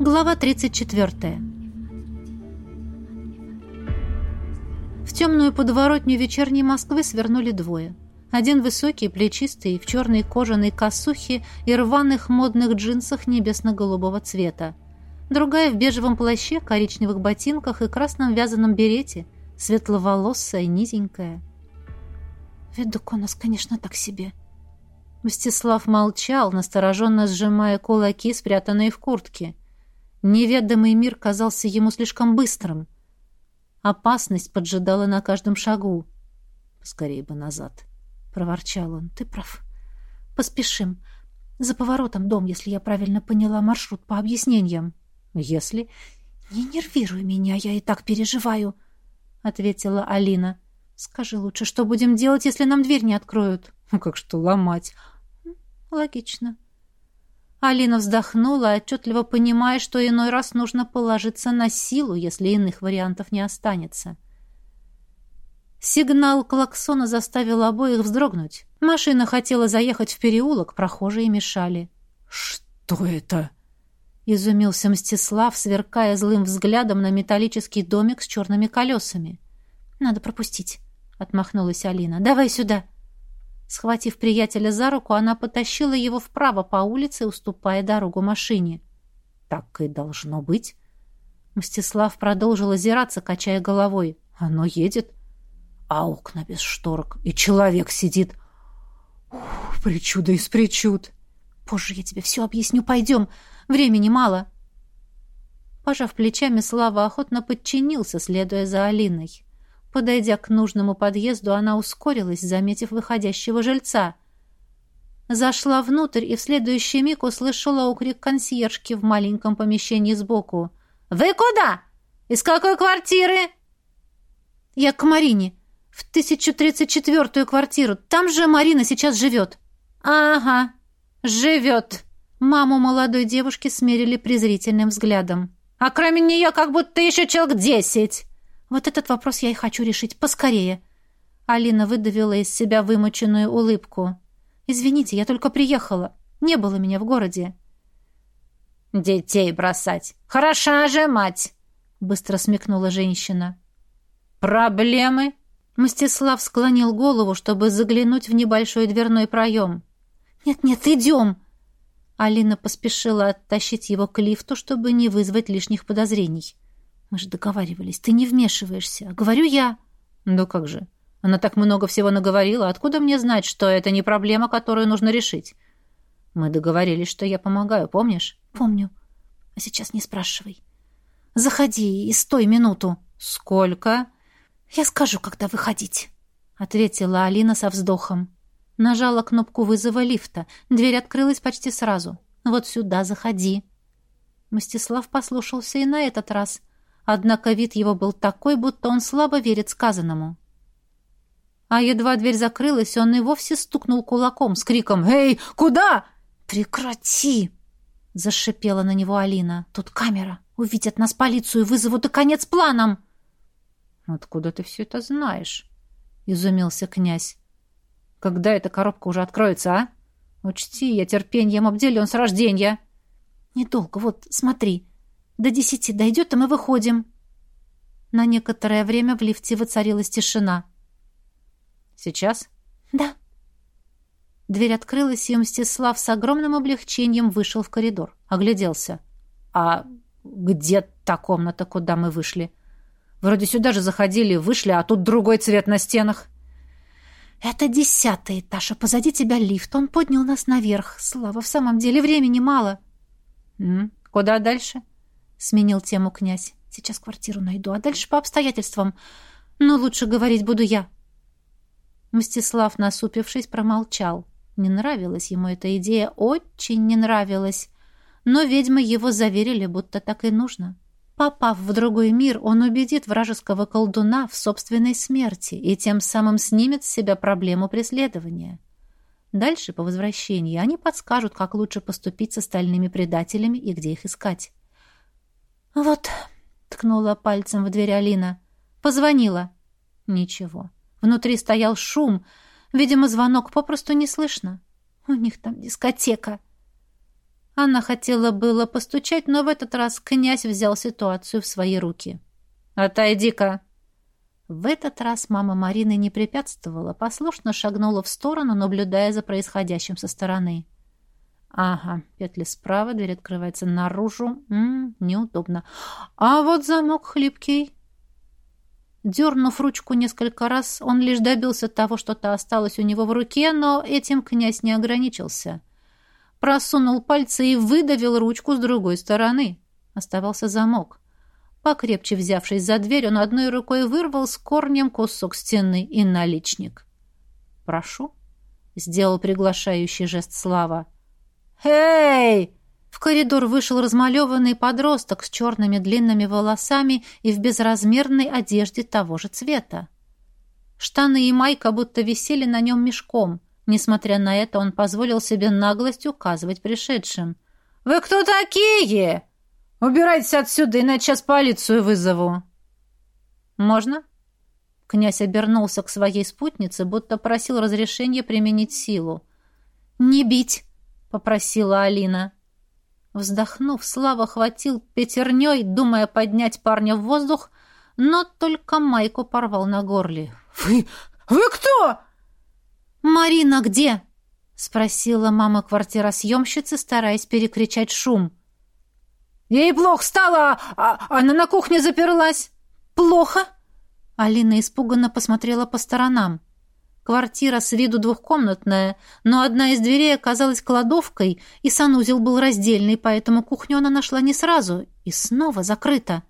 Глава 34. В темную подворотню вечерней Москвы свернули двое. Один высокий, плечистый, в черной кожаной косухе и рваных модных джинсах небесно-голубого цвета. Другая в бежевом плаще, коричневых ботинках и красном вязаном берете, светловолосая, низенькая. «Видок у нас, конечно, так себе», Мстислав молчал, настороженно сжимая кулаки, спрятанные в куртке. Неведомый мир казался ему слишком быстрым. Опасность поджидала на каждом шагу. «Скорее бы назад», — проворчал он. «Ты прав. Поспешим. За поворотом дом, если я правильно поняла маршрут по объяснениям». «Если...» «Не нервируй меня, я и так переживаю», — ответила Алина. «Скажи лучше, что будем делать, если нам дверь не откроют?» «Ну как что, ломать?» Логично. Алина вздохнула, отчетливо понимая, что иной раз нужно положиться на силу, если иных вариантов не останется. Сигнал клаксона заставил обоих вздрогнуть. Машина хотела заехать в переулок, прохожие мешали. «Что это?» — изумился Мстислав, сверкая злым взглядом на металлический домик с черными колесами. «Надо пропустить», — отмахнулась Алина. «Давай сюда». Схватив приятеля за руку, она потащила его вправо по улице, уступая дорогу машине. «Так и должно быть». Мстислав продолжил озираться, качая головой. «Оно едет, а окна без шторок, и человек сидит. Ух, причуда из причуд!» «Позже я тебе все объясню. Пойдем. Времени мало». Пожав плечами, Слава охотно подчинился, следуя за Алиной. Подойдя к нужному подъезду, она ускорилась, заметив выходящего жильца. Зашла внутрь и в следующий миг услышала окрик консьержки в маленьком помещении сбоку. «Вы куда? Из какой квартиры?» «Я к Марине. В 1034-ю квартиру. Там же Марина сейчас живет». «Ага, живет». Маму молодой девушки смерили презрительным взглядом. «А кроме нее как будто еще человек десять». Вот этот вопрос я и хочу решить поскорее. Алина выдавила из себя вымученную улыбку. Извините, я только приехала. Не было меня в городе. Детей бросать. Хороша же мать, быстро смекнула женщина. Проблемы? Мстислав склонил голову, чтобы заглянуть в небольшой дверной проем. «Нет-нет, идем!» Алина поспешила оттащить его к лифту, чтобы не вызвать лишних подозрений. Мы же договаривались, ты не вмешиваешься. Говорю я. Ну как же? Она так много всего наговорила. Откуда мне знать, что это не проблема, которую нужно решить? Мы договорились, что я помогаю, помнишь? Помню. А сейчас не спрашивай. Заходи и стой минуту. Сколько? Я скажу, когда выходить, ответила Алина со вздохом. Нажала кнопку вызова лифта. Дверь открылась почти сразу. Вот сюда заходи. Мстислав послушался и на этот раз — Однако вид его был такой, будто он слабо верит сказанному. А едва дверь закрылась, он и вовсе стукнул кулаком с криком «Эй, куда?» «Прекрати!» — зашипела на него Алина. «Тут камера. Увидят нас полицию, вызовут и конец планам!» «Откуда ты все это знаешь?» — изумился князь. «Когда эта коробка уже откроется, а? Учти, я терпением обделен с рождения!» «Недолго, вот, смотри!» До десяти дойдет, и мы выходим. На некоторое время в лифте воцарилась тишина. Сейчас? Да. Дверь открылась, и Мстислав с огромным облегчением вышел в коридор. Огляделся. А где та комната, куда мы вышли? Вроде сюда же заходили, вышли, а тут другой цвет на стенах. «Это десятый этаж, а позади тебя лифт. Он поднял нас наверх. Слава, в самом деле времени мало». М «Куда дальше?» Сменил тему князь. Сейчас квартиру найду, а дальше по обстоятельствам. Но лучше говорить буду я. Мстислав, насупившись, промолчал. Не нравилась ему эта идея, очень не нравилась. Но ведьмы его заверили, будто так и нужно. Попав в другой мир, он убедит вражеского колдуна в собственной смерти и тем самым снимет с себя проблему преследования. Дальше, по возвращении, они подскажут, как лучше поступить с остальными предателями и где их искать. «Вот», — ткнула пальцем в дверь Алина. «Позвонила». Ничего. Внутри стоял шум. Видимо, звонок попросту не слышно. У них там дискотека. Она хотела было постучать, но в этот раз князь взял ситуацию в свои руки. «Отойди-ка!» В этот раз мама Марины не препятствовала, послушно шагнула в сторону, наблюдая за происходящим со стороны. Ага, петли справа, дверь открывается наружу. М -м, неудобно. А вот замок хлипкий. Дернув ручку несколько раз, он лишь добился того, что та осталась у него в руке, но этим князь не ограничился. Просунул пальцы и выдавил ручку с другой стороны. Оставался замок. Покрепче взявшись за дверь, он одной рукой вырвал с корнем кусок стены и наличник. «Прошу», — сделал приглашающий жест Слава. «Эй!» В коридор вышел размалеванный подросток с черными длинными волосами и в безразмерной одежде того же цвета. Штаны и майка будто висели на нем мешком. Несмотря на это, он позволил себе наглость указывать пришедшим. «Вы кто такие? Убирайтесь отсюда, иначе сейчас полицию вызову». «Можно?» Князь обернулся к своей спутнице, будто просил разрешения применить силу. «Не бить!» Попросила Алина. Вздохнув, Слава хватил пятерней, думая поднять парня в воздух, но только майку порвал на горле. «Вы... вы кто?» «Марина где?» — спросила мама квартиросъемщицы, стараясь перекричать шум. «Ей плохо стало, а она на кухне заперлась». «Плохо?» Алина испуганно посмотрела по сторонам. Квартира с виду двухкомнатная, но одна из дверей оказалась кладовкой, и санузел был раздельный, поэтому кухню она нашла не сразу и снова закрыта.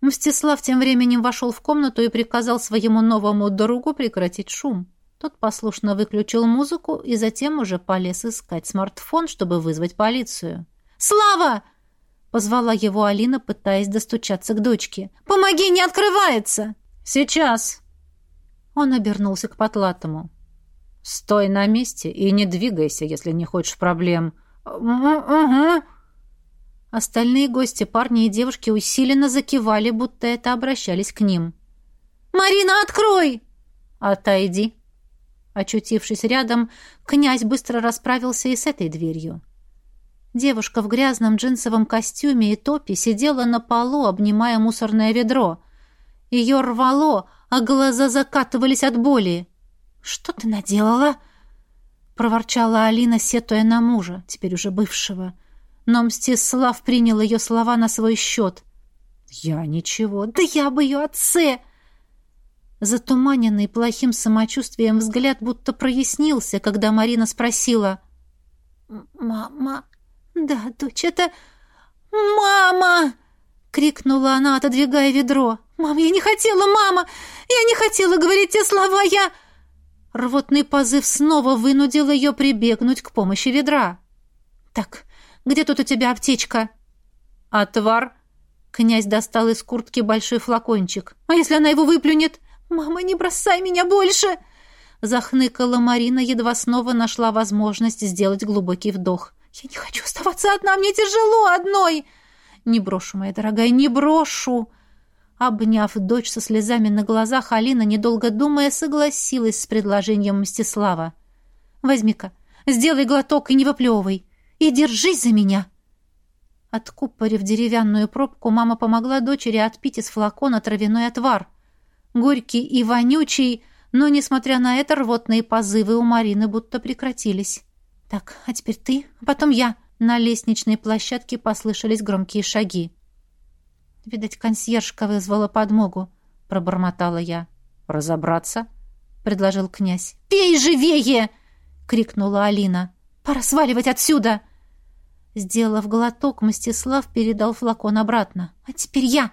Мстислав тем временем вошел в комнату и приказал своему новому другу прекратить шум. Тот послушно выключил музыку и затем уже полез искать смартфон, чтобы вызвать полицию. «Слава!» — позвала его Алина, пытаясь достучаться к дочке. «Помоги, не открывается!» «Сейчас!» Он обернулся к Потлатому. «Стой на месте и не двигайся, если не хочешь проблем». «Угу». Остальные гости, парни и девушки, усиленно закивали, будто это обращались к ним. «Марина, открой!» «Отойди». Очутившись рядом, князь быстро расправился и с этой дверью. Девушка в грязном джинсовом костюме и топе сидела на полу, обнимая мусорное ведро. Ее рвало, а глаза закатывались от боли. «Что ты наделала?» — проворчала Алина, сетуя на мужа, теперь уже бывшего. Но Мстислав принял ее слова на свой счет. «Я ничего. Да я бы ее отце!» Затуманенный плохим самочувствием взгляд будто прояснился, когда Марина спросила. «Мама...» «Да, дочь, это...» «Мама!» — крикнула она, отодвигая ведро. «Мам, я не хотела, мама! Я не хотела говорить те слова, я...» Рвотный позыв снова вынудил ее прибегнуть к помощи ведра. «Так, где тут у тебя аптечка?» «Отвар?» Князь достал из куртки большой флакончик. «А если она его выплюнет?» «Мама, не бросай меня больше!» Захныкала Марина, едва снова нашла возможность сделать глубокий вдох. «Я не хочу оставаться одна, мне тяжело одной!» «Не брошу, моя дорогая, не брошу!» Обняв дочь со слезами на глазах, Алина, недолго думая, согласилась с предложением Мстислава. «Возьми-ка, сделай глоток и не выплевывай. И держись за меня!» Откупорив деревянную пробку, мама помогла дочери отпить из флакона травяной отвар. Горький и вонючий, но, несмотря на это, рвотные позывы у Марины будто прекратились. «Так, а теперь ты, а потом я». На лестничной площадке послышались громкие шаги. Видать, консьержка вызвала подмогу, пробормотала я. Разобраться? предложил князь. Пей живее! крикнула Алина. Пора сваливать отсюда. Сделав глоток, Мстислав передал флакон обратно. А теперь я.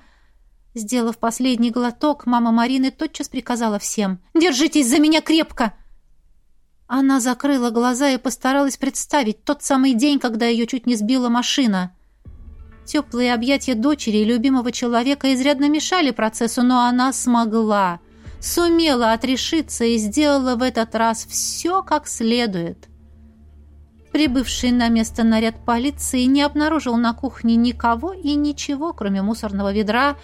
Сделав последний глоток, мама Марины тотчас приказала всем: "Держитесь за меня крепко!" Она закрыла глаза и постаралась представить тот самый день, когда ее чуть не сбила машина. Теплые объятия дочери и любимого человека изрядно мешали процессу, но она смогла, сумела отрешиться и сделала в этот раз все как следует. Прибывший на место наряд полиции не обнаружил на кухне никого и ничего, кроме мусорного ведра,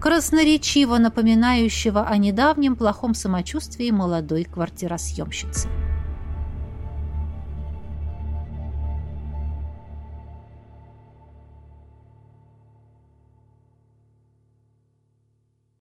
красноречиво напоминающего о недавнем плохом самочувствии молодой квартиросъемщицы.